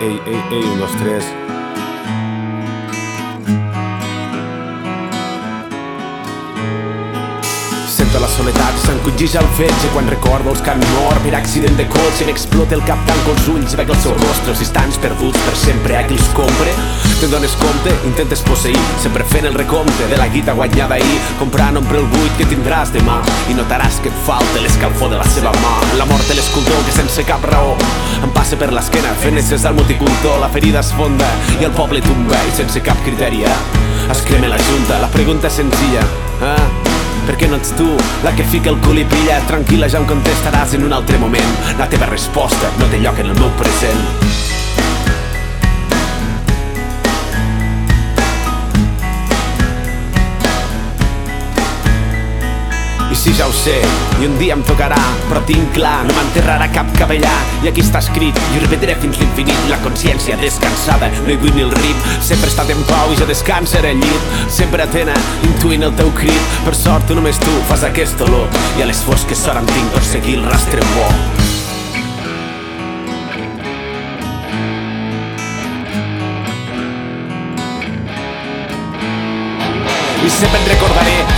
ey, ey, ey, unos tres. Sento la soledat, s'encongix al fetge quan recordo els que han mort per accident de cotxe m'explota el cap tanco els ulls veig els seus rostres distants perduts per sempre a qui els compre te'n dones compte, intentes posseir sempre fent el recompte de la guita guanyada ahir comprant omple el buit que tindràs demà i notaràs que et falta l'escalfor de la seva mà la mort de l'escultor que sense cap raó em passa per l'esquena fent necess al multicultor la ferida es fonda i el poble tomba i sense cap criteri eh? es crema la junta la pregunta és senzilla eh? Per què no ets tu la que fica el cul i pilla? Tranquil·la, ja em contestaràs en un altre moment. La teva resposta no té lloc en el meu present. Si ja ho sé, i un dia em tocarà, però tinc clar, no m'enterrarà cap capellà. I aquí està escrit, i repetiré fins l'infinit, la consciència descansada, no hi vull ni el rit, sempre he estat en pau i jo descanseré al llit, sempre atena, intuint el teu crit, per sort només tu fas aquest olor, i a les fosques sort em tinc per seguir el rastre bo. i sempre et recordaré,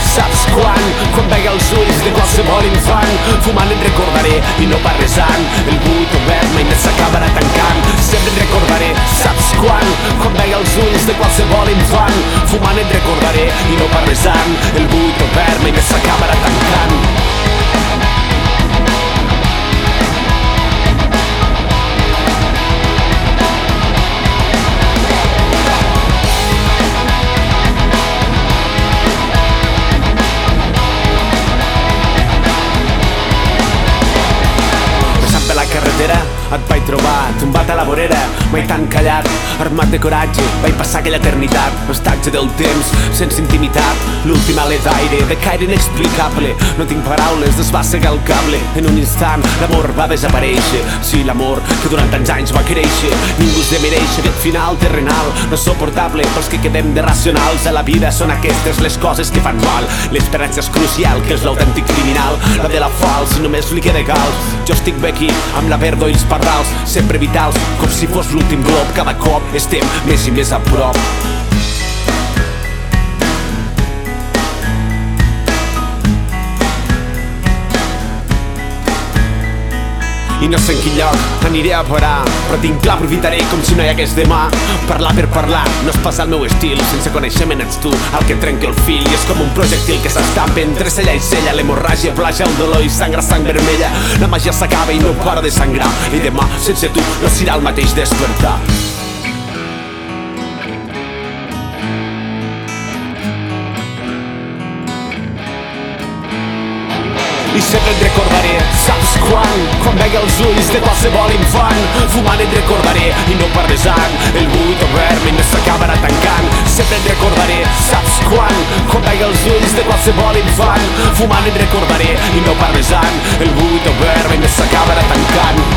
i no parresant El buit obert mai més s'acabarà tancant. Sempre et recordaré, saps quan? Quan vega els ulls de qualsevol infant. Fumant et recordaré i no parresant El buit obert et vaig trobar tombat a la vorera, mai tan callat, armat de coratge, vaig passar aquella eternitat, estatge del temps, sense intimitat, l'últim alè d'aire, de caire inexplicable, no tinc paraules, es va cegar el cable, en un instant l'amor va desaparèixer, sí, l'amor que durant tants anys va créixer, ningú es demereix aquest final terrenal, no és suportable pels que quedem de racionals. A la vida són aquestes les coses que fan mal, l'esperança és crucial, que és l'autèntic criminal, la de la fals, només li queda calç, jo estic bé aquí, amb la verdo i els pardals, sempre vitals, com si fos l'últim glob, cada cop estem més i més a prop. I no sé en quin lloc aniré a parar però tinc clar, aprofitaré com si no hi hagués demà. Parlar per parlar, no és pas el meu estil sense coneixement ets tu. El que trenca el fil i és com un projectil que s'estampa entre cella i cella. L'hemorràgia, plaja, el dolor i sangra sang vermella. La màgia s'acaba i no para de sangrar. I demà sense tu no serà el mateix despertar i sempre et recordaré, saps quan? Quan vega els ulls de qualsevol infant Fumant et recordaré i no parlesant El buit obert mentre s'acabarà tancant Sempre et recordaré, saps quan? Quan vega els ulls de qualsevol infant Fumant et recordaré i no parlesant El buit obert mentre s'acabarà tancant